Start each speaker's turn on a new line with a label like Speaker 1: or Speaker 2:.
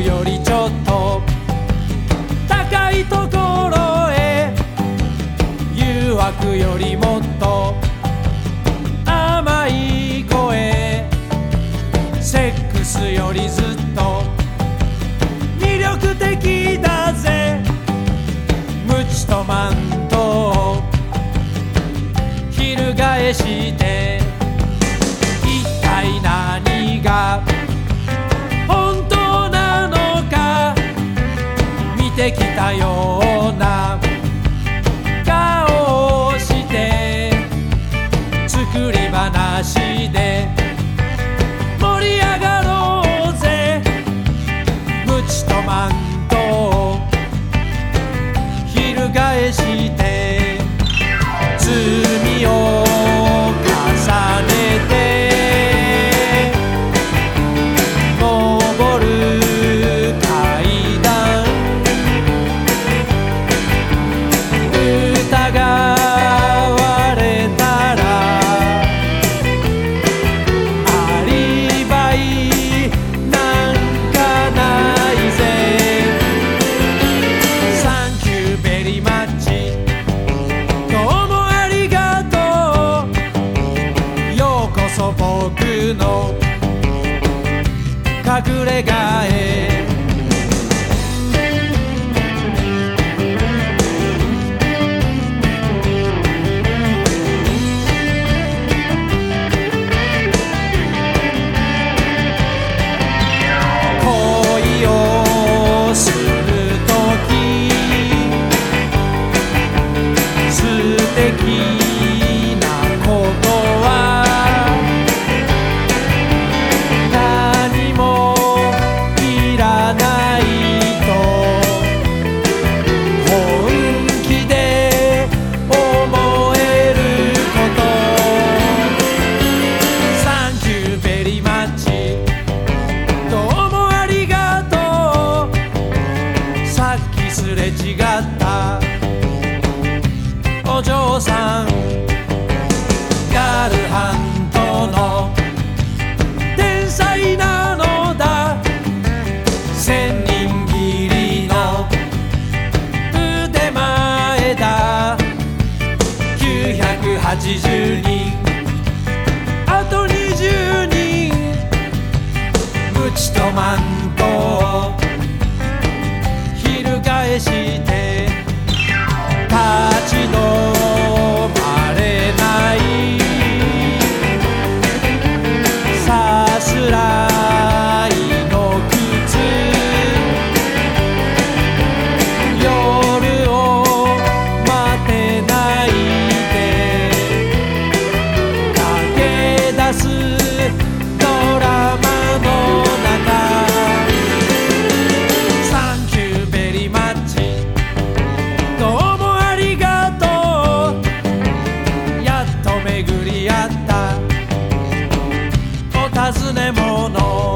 Speaker 1: よりちょっと高いところへ誘惑よりもっと甘い声セックスよりずっと魅力的だぜ。ムチとマントを翻して。てきたような顔をして作り話で盛り上がろうぜ。ムチとマンガルハントの天才なのだ。千人切りの腕前だ。982す。ドラマの中。サンキューベリーマッチ。どうもありがとう。やっと巡り合った。お尋ね者